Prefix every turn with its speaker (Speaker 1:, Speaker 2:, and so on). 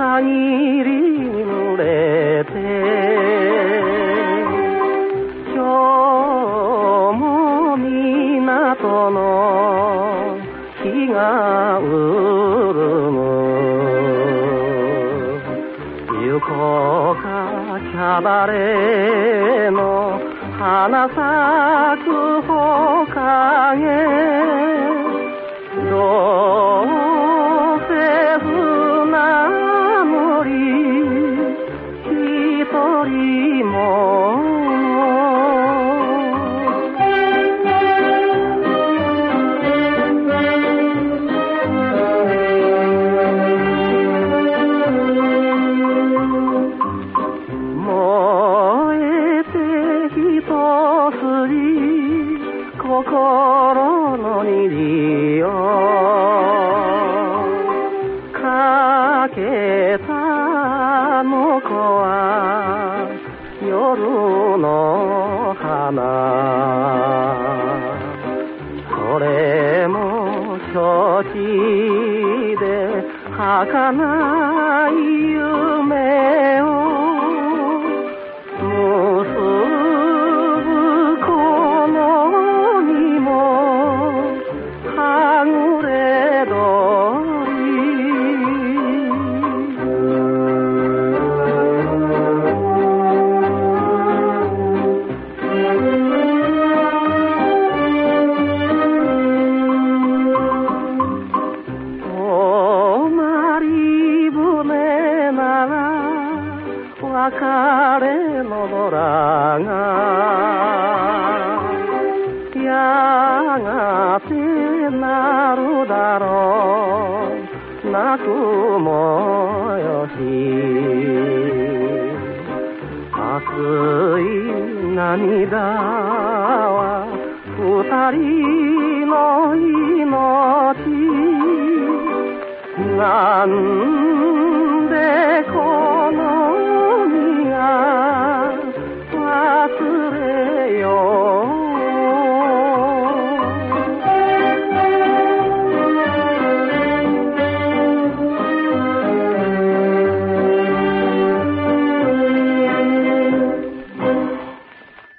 Speaker 1: さぎりに群れて今日も港の日が潤む。行こうかキャバレーの花咲く方心の虹をかけたの子は夜の花。それも承知で儚いれのドラがやがてなるだろう。泣くもよし熱い涙は二人の命。なん